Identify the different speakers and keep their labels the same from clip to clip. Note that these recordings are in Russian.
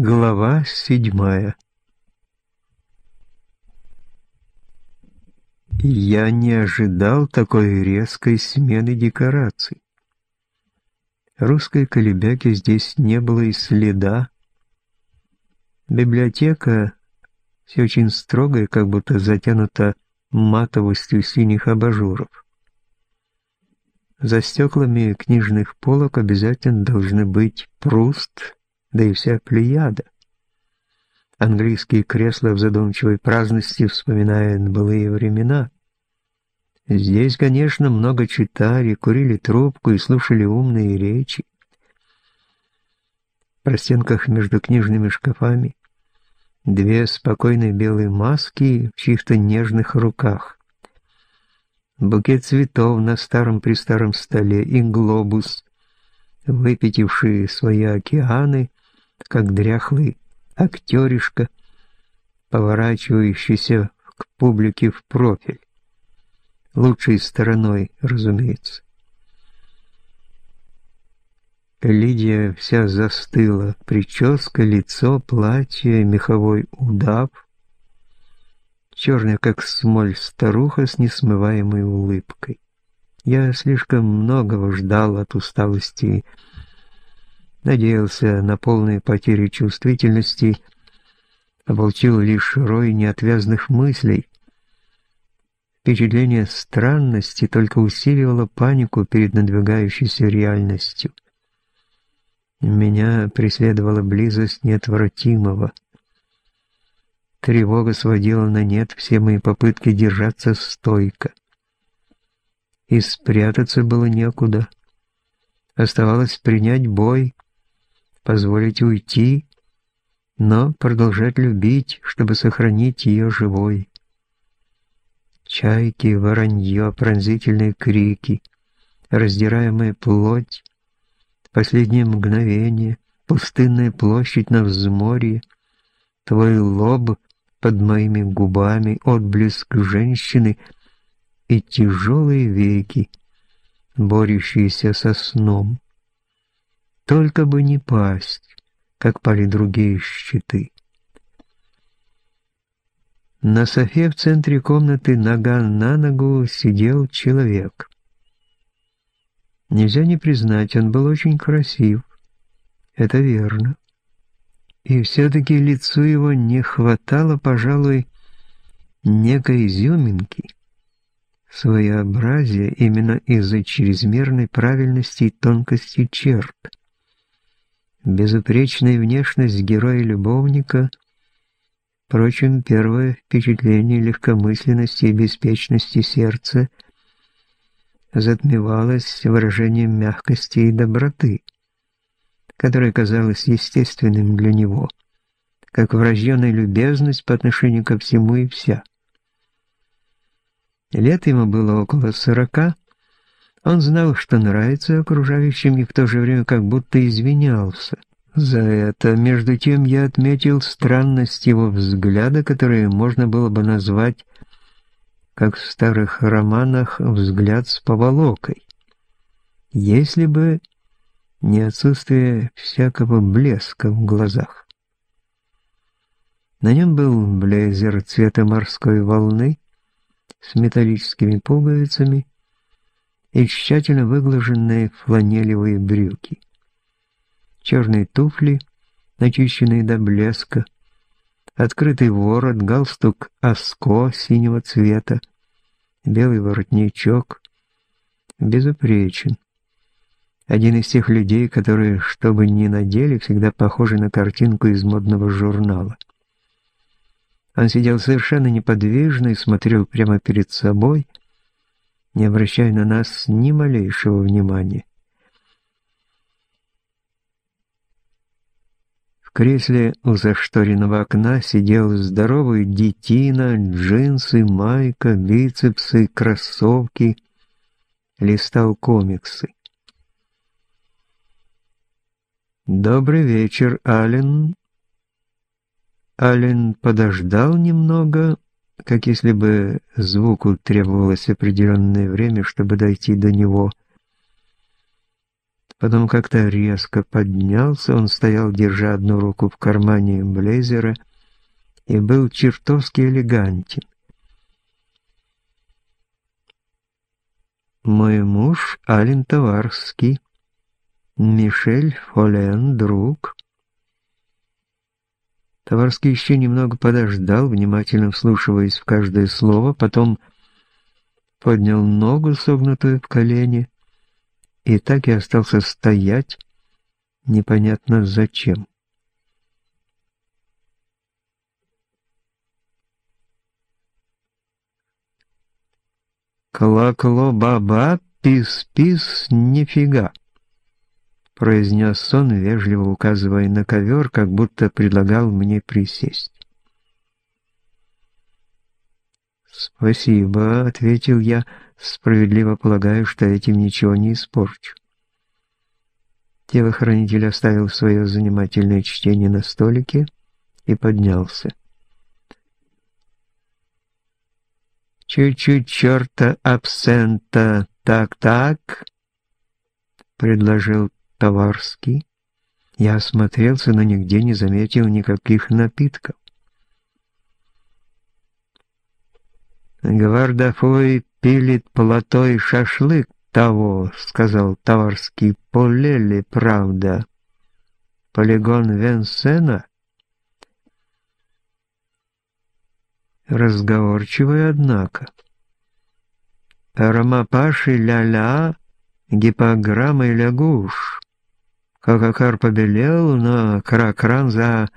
Speaker 1: Глава седьмая Я не ожидал такой резкой смены декораций. Русской колебяки здесь не было и следа. Библиотека, все очень строгая, как будто затянута матовостью синих абажуров. За стеклами книжных полок обязательно должны быть Пруст, да и вся плеяда. Английские кресла в задумчивой праздности вспоминают былые времена. Здесь, конечно, много читали, курили трубку и слушали умные речи. В простенках между книжными шкафами две спокойные белые маски в чьих-то нежных руках. Букет цветов на старом-престаром столе и глобус, выпятившие свои океаны, как дряхлый актеришка, поворачивающийся к публике в профиль. Лучшей стороной, разумеется. Лидия вся застыла, прическа, лицо, платье, меховой удав, черная, как смоль, старуха с несмываемой улыбкой. Я слишком многого ждал от усталости надеялся на полные потери чувствительности, оболчил лишь рой неотвязных мыслей. Впечатление странности только усиливало панику перед надвигающейся реальностью. Меня преследовала близость неотвратимого. Тревога сводила на нет все мои попытки держаться стойко. И спрятаться было некуда. Оставалось принять бой — позволить уйти, но продолжать любить, чтобы сохранить ее живой. Чайки, воронье, пронзительные крики, раздираемая плоть, последнее мгновение, пустынная площадь на взморье, твой лоб под моими губами, отблеск женщины и тяжелые веки, борющиеся со сном. Только бы не пасть, как пали другие щиты. На софе в центре комнаты нога на ногу сидел человек. Нельзя не признать, он был очень красив. Это верно. И все-таки лицу его не хватало, пожалуй, некой изюминки, своеобразия именно из-за чрезмерной правильности и тонкости черт. Безупречная внешность героя-любовника, впрочем, первое впечатление легкомысленности и беспечности сердца затмевалось выражением мягкости и доброты, которое казалось естественным для него, как врожденная любезность по отношению ко всему и вся. Лет ему было около сорока, он знал, что нравится окружающим и в то же время как будто извинялся. За это, между тем, я отметил странность его взгляда, который можно было бы назвать, как в старых романах, взгляд с поволокой. Если бы не отсутствие всякого блеска в глазах. На нем был блейзер цвета морской волны с металлическими пуговицами, и тщательно выглаженные фланелевые брюки. Черные туфли, начищенные до блеска, открытый ворот, галстук оско синего цвета, белый воротничок, безупречен. Один из тех людей, которые, что бы ни надели, всегда похожи на картинку из модного журнала. Он сидел совершенно неподвижно и смотрел прямо перед собой, не обращая на нас ни малейшего внимания. В кресле у зашторенного окна сидел здоровый детина, джинсы, майка, бицепсы, кроссовки, листал комиксы. «Добрый вечер, Ален». Ален подождал немного, как если бы звуку требовалось определенное время, чтобы дойти до него. Потом как-то резко поднялся, он стоял, держа одну руку в кармане блейзера, и был чертовски элегантен. Мой муж Ален Товарский, Мишель Фолен, друг. Товарский еще немного подождал, внимательно вслушиваясь в каждое слово, потом поднял ногу, согнутую в колени, и так и остался стоять, непонятно зачем. «Клакло-баба, пис-пис, нифига!» Произнес он, вежливо указывая на ковер, как будто предлагал мне присесть. «Спасибо», — ответил я, справедливо полагаю, что этим ничего не испорчу. Телохранитель оставил свое занимательное чтение на столике и поднялся. «Чуть-чуть черта абсента, так-так», — предложил Товарский. Я осмотрелся, но нигде не заметил никаких напитков. «Гвардафой пилит плотой шашлык того», — сказал Товарский. «Полели, правда. Полигон Венсена?» Разговорчивый, однако. Ромапаши ля-ля, гипограмма и лягуш. Какакар побелел, но кракран за...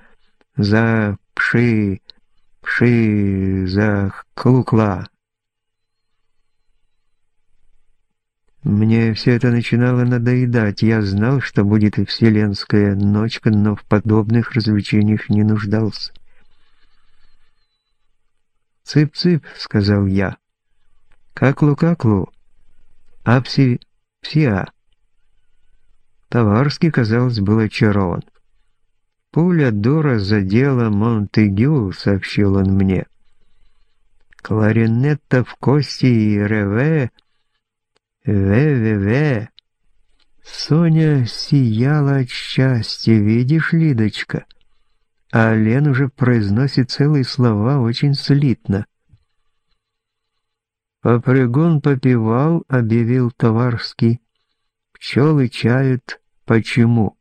Speaker 1: за пши... пши... за клукла. Мне все это начинало надоедать. Я знал, что будет и вселенская ночка, но в подобных развлечениях не нуждался. «Цып-цып», — сказал я. «Каклу-каклу, апси-псиа». Товарский, казалось, был очарован. «Пуля дура задела Монтегю», — сообщил он мне. «Кларинетта в кости и реве, ве-ве-ве». Соня сияла от счастья, видишь, Лидочка? А Лен уже произносит целые слова очень слитно. «Попрыгун попивал», — объявил Товарский. «Пчелы чают, Почему?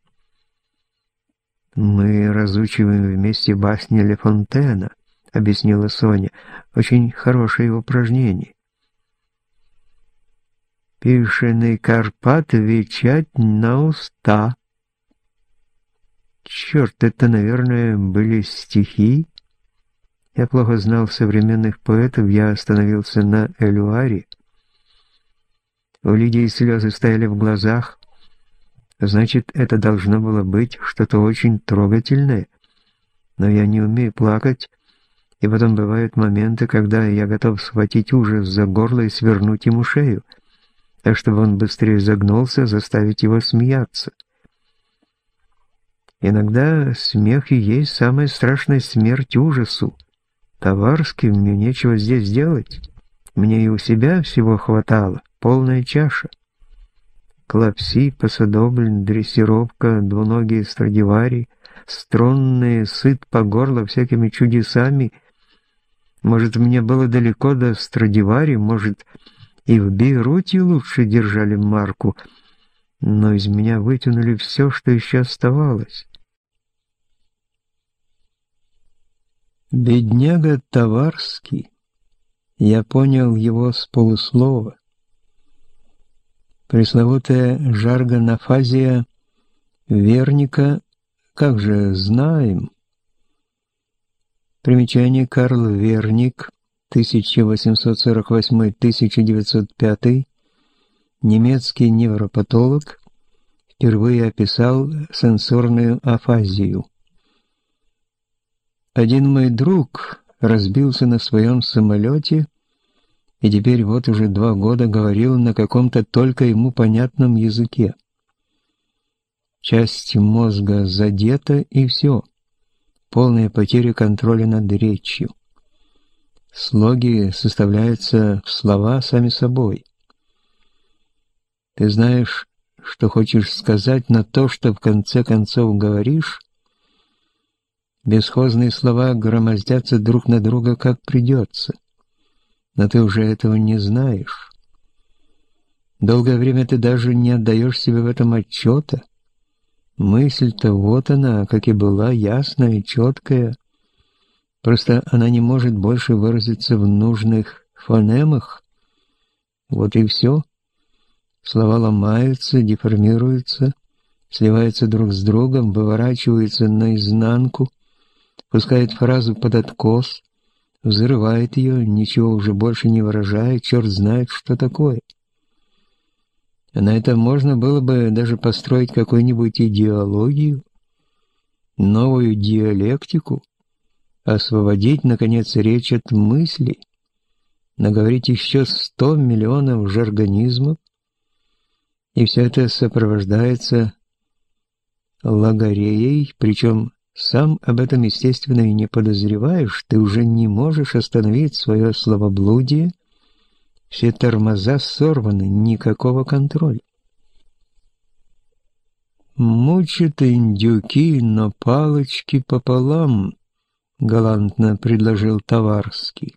Speaker 1: Мы разучиваем вместе басни Ле Фонтена, объяснила Соня. Очень хорошее упражнение. Пишеный Карпат вечать на уста. Черт, это, наверное, были стихи. Я плохо знал современных поэтов, я остановился на Элюаре. У Лидии слезы стояли в глазах, Значит, это должно было быть что-то очень трогательное. Но я не умею плакать, и потом бывают моменты, когда я готов схватить ужас за горло и свернуть ему шею, так чтобы он быстрее загнулся, заставить его смеяться. Иногда смех и есть самая страшная смерть ужасу. Товарски, мне нечего здесь делать. Мне и у себя всего хватало, полная чаша. Клапси, посадобль, дрессировка, двуногие страдивари, струнные, сыт по горло всякими чудесами. Может, мне было далеко до страдивари, может, и в Бейруте лучше держали марку, но из меня вытянули все, что еще оставалось. Бедняга Товарский. Я понял его с полуслова. Пресловутая жаргонофазия Верника, как же знаем. Примечание. Карл Верник, 1848-1905, немецкий невропатолог, впервые описал сенсорную афазию. Один мой друг разбился на своем самолете и теперь вот уже два года говорил на каком-то только ему понятном языке. Часть мозга задета, и все. Полная потеря контроля над речью. Слоги составляются в слова сами собой. Ты знаешь, что хочешь сказать, на то, что в конце концов говоришь, бесхозные слова громоздятся друг на друга как придется. Но ты уже этого не знаешь. Долгое время ты даже не отдаешь себе в этом отчета. Мысль-то вот она, как и была, ясная и четкая. Просто она не может больше выразиться в нужных фонемах. Вот и все. Слова ломаются, деформируются, сливаются друг с другом, выворачиваются наизнанку, пускает фразу под откос, взрывает ее, ничего уже больше не выражая, черт знает, что такое. На это можно было бы даже построить какую-нибудь идеологию, новую диалектику, освободить, наконец, речь от мыслей, наговорить еще сто миллионов жаргонизмов, и все это сопровождается логореей, причем сам об этом, естественно, и не подозреваешь, ты уже не можешь остановить свое словоблудие, все тормоза сорваны, никакого контроля. «Мучат индюки, но палочки пополам», — галантно предложил Товарский.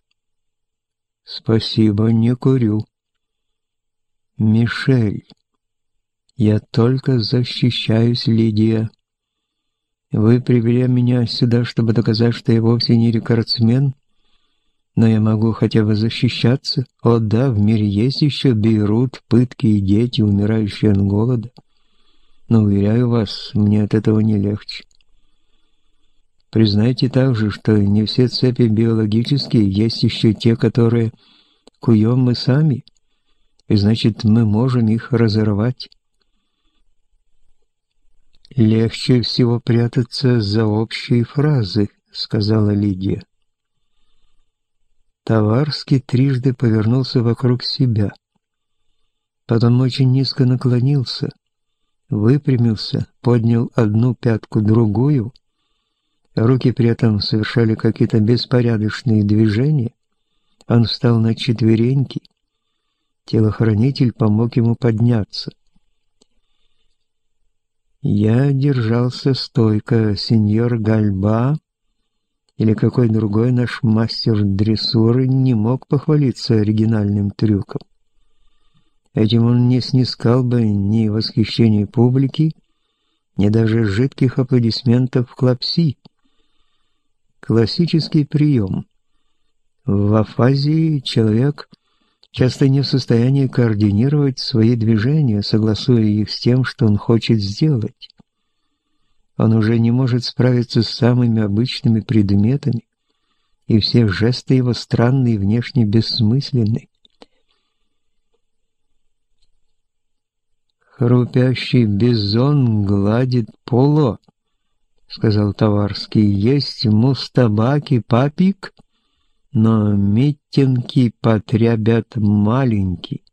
Speaker 1: «Спасибо, не курю». «Мишель, я только защищаюсь, Лидия. Вы привели меня сюда, чтобы доказать, что я вовсе не рекордсмен, но я могу хотя бы защищаться. О да, в мире есть еще Бейрут, пытки и дети, умирающие от голода. Но, уверяю вас, мне от этого не легче. Признайте также, что не все цепи биологические, есть еще те, которые куем мы сами, и значит, мы можем их разорвать. «Легче всего прятаться за общие фразы», — сказала Лидия. Товарский трижды повернулся вокруг себя. Потом очень низко наклонился, выпрямился, поднял одну пятку, другую. Руки при этом совершали какие-то беспорядочные движения. Он встал на четвереньки. Телохранитель помог ему подняться. Я держался стойко, сеньор Гальба или какой другой наш мастер дрессуры не мог похвалиться оригинальным трюком. Этим он не снискал бы ни восхищения публики, ни даже жидких аплодисментов клапси. Классический прием. В афазии человек – часто не в состоянии координировать свои движения, согласуя их с тем, что он хочет сделать. Он уже не может справиться с самыми обычными предметами, и все жесты его странные и внешне бессмысленны. «Хрупящий бизон гладит поло», — сказал Товарский. «Есть мустабаки папик?» Но митинги потребят маленький.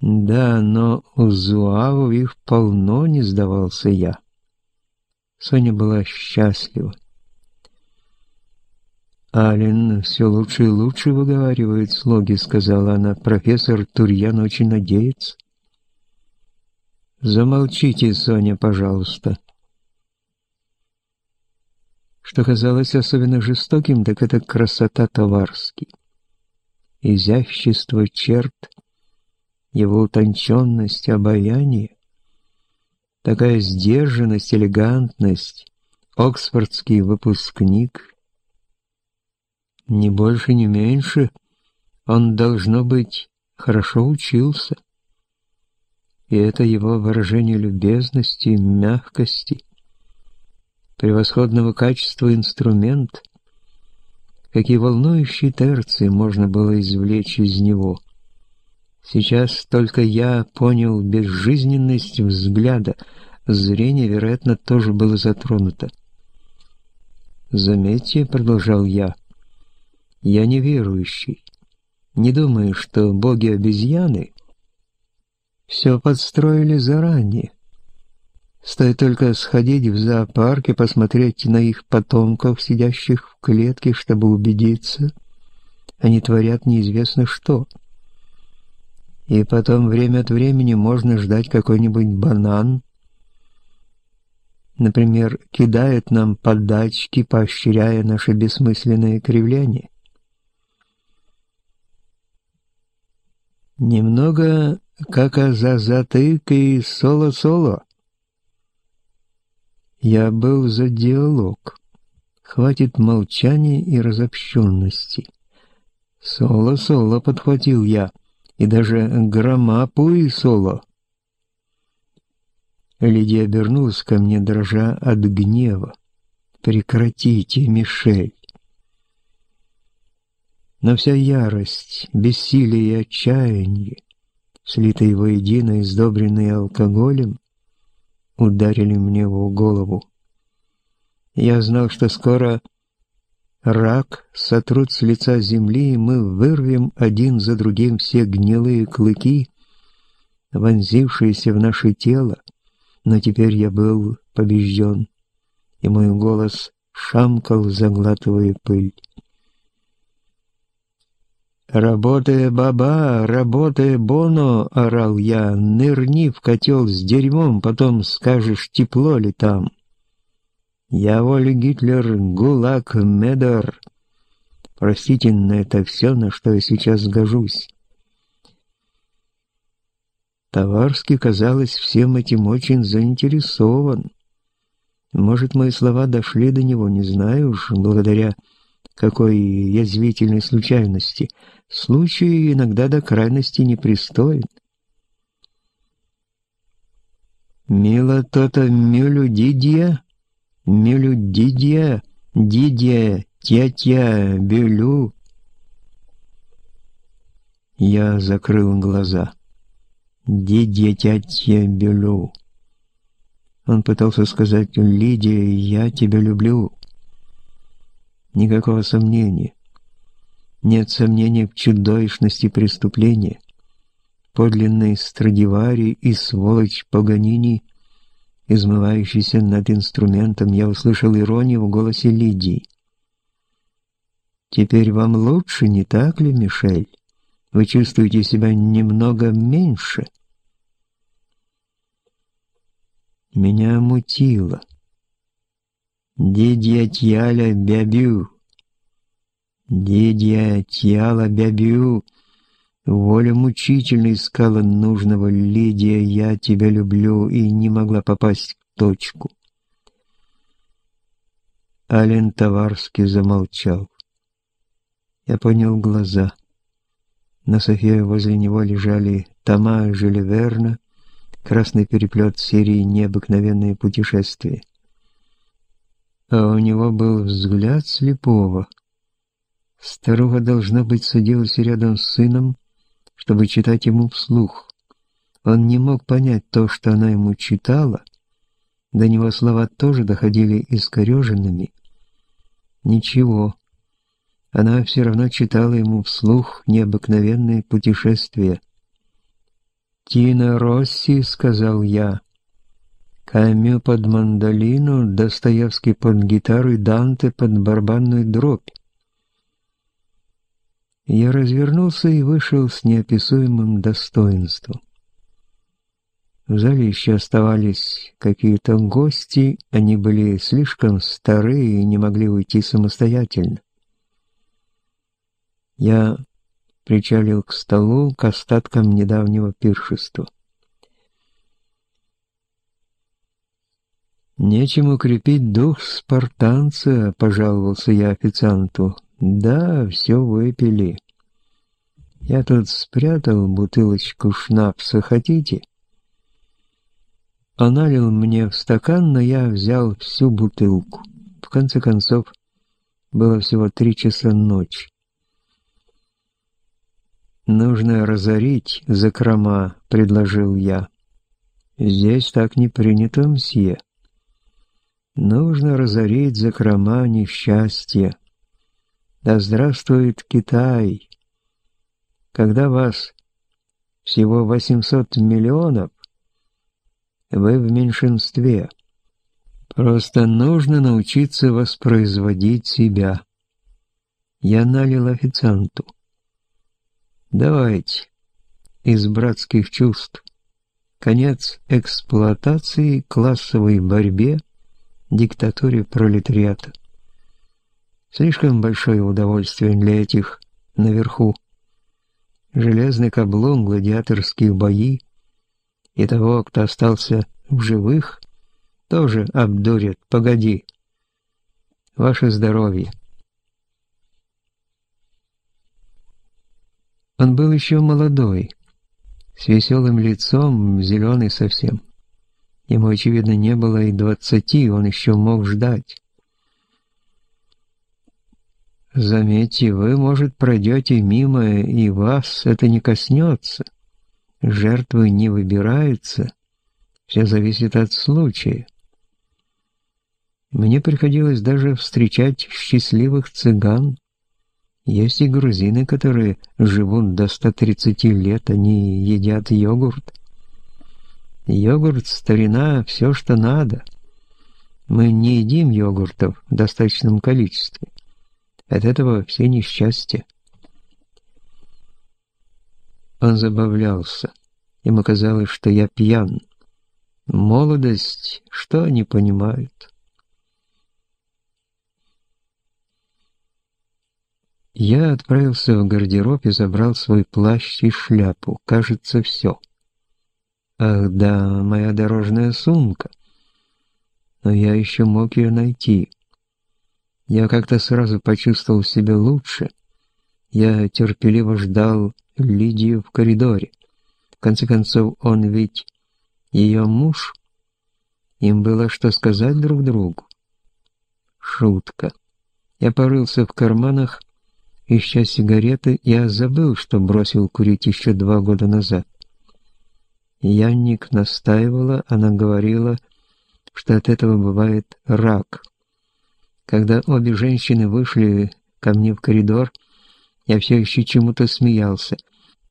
Speaker 1: Да, но у зуавов их полно, не сдавался я. Соня была счастлива. «Ален все лучше и лучше выговаривает слоги», — сказала она. «Профессор Турьян очень надеется». «Замолчите, Соня, пожалуйста», что казалось особенно жестоким, так это красота Товарски. Изящество черт, его утонченность, обаяние, такая сдержанность, элегантность, оксфордский выпускник. Ни больше, ни меньше, он, должно быть, хорошо учился. И это его выражение любезности, мягкости — превосходного качества инструмент, какие волнующие терции можно было извлечь из него. Сейчас только я понял безжизненность взгляда, зрение, вероятно, тоже было затронуто. «Заметьте», — продолжал я, — «я неверующий. Не думаю, что боги-обезьяны все подстроили заранее. Стоит только сходить в зоопарк и посмотреть на их потомков, сидящих в клетке, чтобы убедиться, они творят неизвестно что. И потом время от времени можно ждать какой-нибудь банан. Например, кидает нам подачки, поощряя наше бессмысленное кривляние. Немного как за затык и соло-соло. Я был за диалог. Хватит молчания и разобщенности. Соло-соло подхватил я, и даже громапу и соло. Лидия обернулась ко мне, дрожа от гнева. «Прекратите, Мишель!» Но вся ярость, бессилие и отчаяние, слитые воедино и сдобренные алкоголем, ударили мне в голову. Я знал, что скоро рак сотрут с лица земли, и мы вырвем один за другим все гнилые клыки, вонзившиеся в наше тело, но теперь я был побежден, и мой голос шамкал, заглатывая пыль. «Работая баба, работая боно!» — орал я. «Нырни в котел с дерьмом, потом скажешь, тепло ли там». «Я Оля Гитлер, ГУЛАГ, Медор». Простите, но это все, на что я сейчас гожусь. Товарский, казалось, всем этим очень заинтересован. Может, мои слова дошли до него, не знаю уж, благодаря какой язвительной случайности. Случай иногда до крайности непристоен. «Мила то-то мюлю дидья, мюлю дидья, дидья, тятя, бюлю». Я закрыл глаза. «Дидья, тятя, бюлю». Он пытался сказать «Лидия, я тебя люблю». Никакого сомнения. Нет сомнения в чудовищности преступления. Подлинный Страдивари и сволочь Паганини, измывающийся над инструментом, я услышал иронию в голосе Лидии. «Теперь вам лучше, не так ли, Мишель? Вы чувствуете себя немного меньше?» Меня мутило. Дидья Тьяля Бябю. Дидья Тьяла Бябю. Воля мучительно искала нужного Лидия, я тебя люблю, и не могла попасть в точку. Ален Товарский замолчал. Я понял глаза. На софе возле него лежали тома Жюля Верна, красный переплет серии «Необыкновенные путешествия» а у него был взгляд слепого. Старуха, должна быть, садилась рядом с сыном, чтобы читать ему вслух. Он не мог понять то, что она ему читала. До него слова тоже доходили искореженными. Ничего. Она все равно читала ему вслух необыкновенные путешествия. «Тина Росси», — сказал я, Камю под мандолину, Достоевский под гитару и Данте под барабанную дробь. Я развернулся и вышел с неописуемым достоинством. В зале еще оставались какие-то гости, они были слишком старые и не могли уйти самостоятельно. Я причалил к столу, к остаткам недавнего пиршества. «Нечем укрепить дух спартанца», — пожаловался я официанту. «Да, все выпили. Я тут спрятал бутылочку шнапса, хотите?» Он налил мне в стакан, но я взял всю бутылку. В конце концов, было всего три часа ночи. «Нужно разорить закрома», — предложил я. «Здесь так не принято, мсье». Нужно разорить закрома несчастья. Да здравствует Китай! Когда вас всего 800 миллионов, вы в меньшинстве. Просто нужно научиться воспроизводить себя. Я налил официанту. Давайте. из братских чувств. Конец эксплуатации, классовой борьбе, диктатуре пролетариата. Слишком большое удовольствие для этих наверху. Железный каблун, гладиаторские бои и того, кто остался в живых, тоже обдурят. Погоди. Ваше здоровье. Он был еще молодой, с веселым лицом, зеленый совсем. Ему, очевидно, не было и двадцати, он еще мог ждать. Заметьте, вы, может, пройдете мимо, и вас это не коснется. Жертвы не выбираются. Все зависит от случая. Мне приходилось даже встречать счастливых цыган. Есть и грузины, которые живут до 130 лет, они едят йогурт. Йогурт, старина, все, что надо. Мы не едим йогуртов в достаточном количестве. От этого все несчастья. Он забавлялся. Ему казалось, что я пьян. Молодость, что они понимают? Я отправился в гардероб и забрал свой плащ и шляпу. Кажется, все. Ах да, моя дорожная сумка. Но я еще мог ее найти. Я как-то сразу почувствовал себя лучше. Я терпеливо ждал Лидию в коридоре. В конце концов, он ведь ее муж. Им было что сказать друг другу. Шутка. Я порылся в карманах, ища сигареты, я забыл, что бросил курить еще два года назад. Янник настаивала, она говорила, что от этого бывает рак. Когда обе женщины вышли ко мне в коридор, я все еще чему-то смеялся.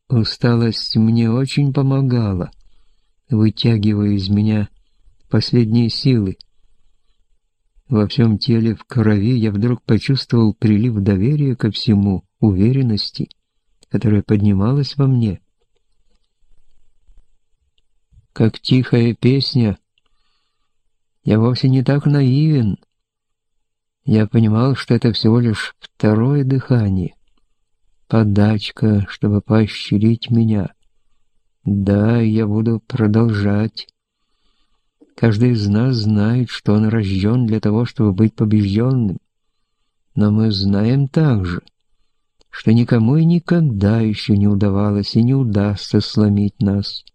Speaker 1: Усталость мне очень помогала, вытягивая из меня последние силы. Во всем теле, в крови я вдруг почувствовал прилив доверия ко всему, уверенности, которая поднималась во мне. Как тихая песня, я вовсе не так наивен, я понимал, что это всего лишь второе дыхание. Подачка, чтобы поощрить меня. Да, я буду продолжать. Каждый из нас знает, что он рожден для того, чтобы быть побежденным. Но мы знаем также, что никому и никогда еще не удавалось и не удастся сломить нас.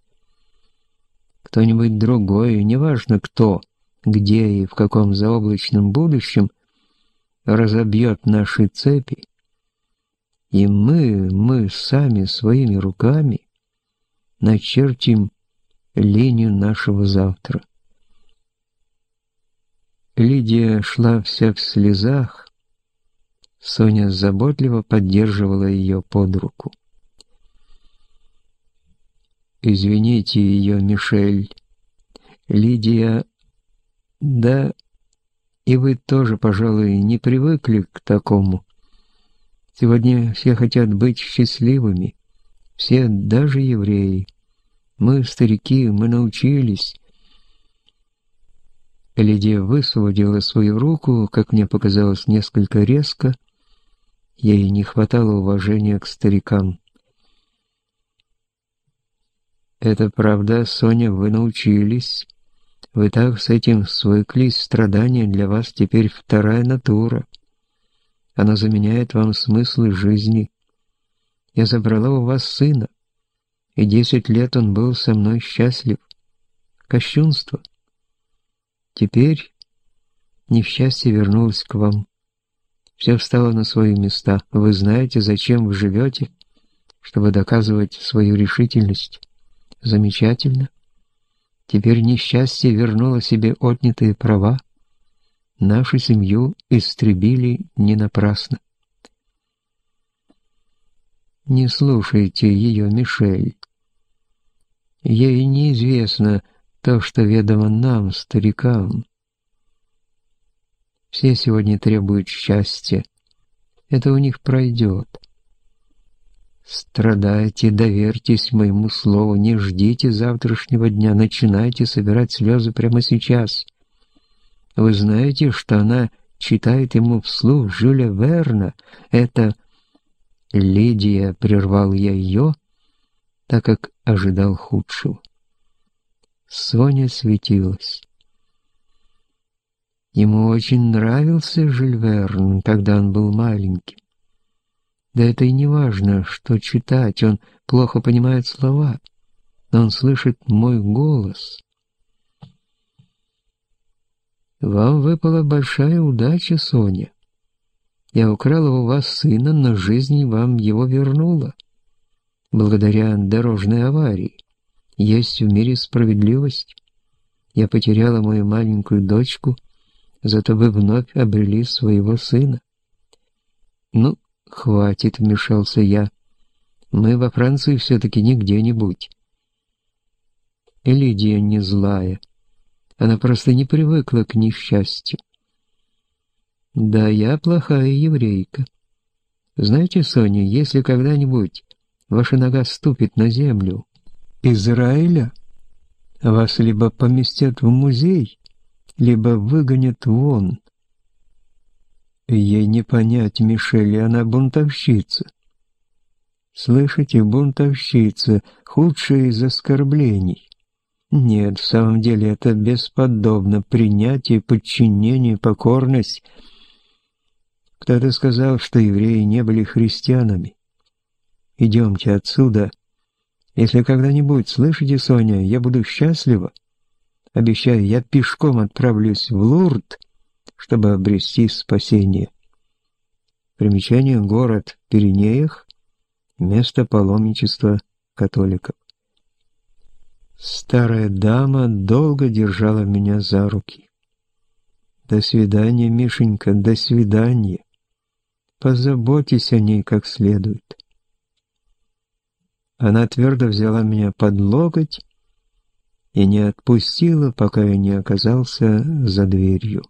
Speaker 1: Кто-нибудь другой, неважно кто, где и в каком заоблачном будущем, разобьет наши цепи, и мы, мы сами своими руками начертим линию нашего завтра. Лидия шла вся в слезах, Соня заботливо поддерживала ее под руку. «Извините ее, Мишель. Лидия...» «Да, и вы тоже, пожалуй, не привыкли к такому. Сегодня все хотят быть счастливыми. Все, даже евреи. Мы, старики, мы научились. Лидия высвободила свою руку, как мне показалось, несколько резко. Ей не хватало уважения к старикам. «Это правда, Соня, вы научились. Вы так с этим свыклись, страдания для вас теперь вторая натура. Она заменяет вам смыслы жизни. Я забрала у вас сына, и десять лет он был со мной счастлив. Кощунство. Теперь несчастье вернулось к вам. Все встало на свои места. Вы знаете, зачем вы живете, чтобы доказывать свою решительность. Замечательно. Теперь несчастье вернуло себе отнятые права. Нашу семью истребили не напрасно. Не слушайте ее, Мишель. Ей неизвестно то, что ведомо нам, старикам. Все сегодня требуют счастья. Это у них пройдет. Страдайте, доверьтесь моему слову, не ждите завтрашнего дня, начинайте собирать слезы прямо сейчас. Вы знаете, что она читает ему вслух Жюля Верна. Это Лидия, прервал я ее, так как ожидал худшего. Соня светилась. Ему очень нравился Жюль Верн, когда он был маленьким. Да это и не важно, что читать, он плохо понимает слова, но он слышит мой голос. Вам выпала большая удача, Соня. Я украла у вас сына, но жизнь вам его вернула. Благодаря дорожной аварии. Есть в мире справедливость. Я потеряла мою маленькую дочку, зато вы вновь обрели своего сына. Ну, «Хватит», — вмешался я. «Мы во Франции все-таки не где-нибудь». И Лидия не злая. Она просто не привыкла к несчастью. Да, я плохая еврейка. Знаете, Соня, если когда-нибудь ваша нога ступит на землю Израиля, вас либо поместят в музей, либо выгонят вон. Ей не понять Мишель, она бунтовщица. Слышите, бунтовщица, худшая из оскорблений. Нет, в самом деле это бесподобно, принятие, подчинение, покорность. Кто-то сказал, что евреи не были христианами. Идемте отсюда. Если когда-нибудь, слышите, Соня, я буду счастлива. Обещаю, я пешком отправлюсь в Лурд, чтобы обрести спасение. Примечание «Город Пиренеях» — место паломничества католиков. Старая дама долго держала меня за руки. «До свидания, Мишенька, до свидания. Позаботьтесь о ней как следует». Она твердо взяла меня под локоть и не отпустила, пока я не оказался за дверью.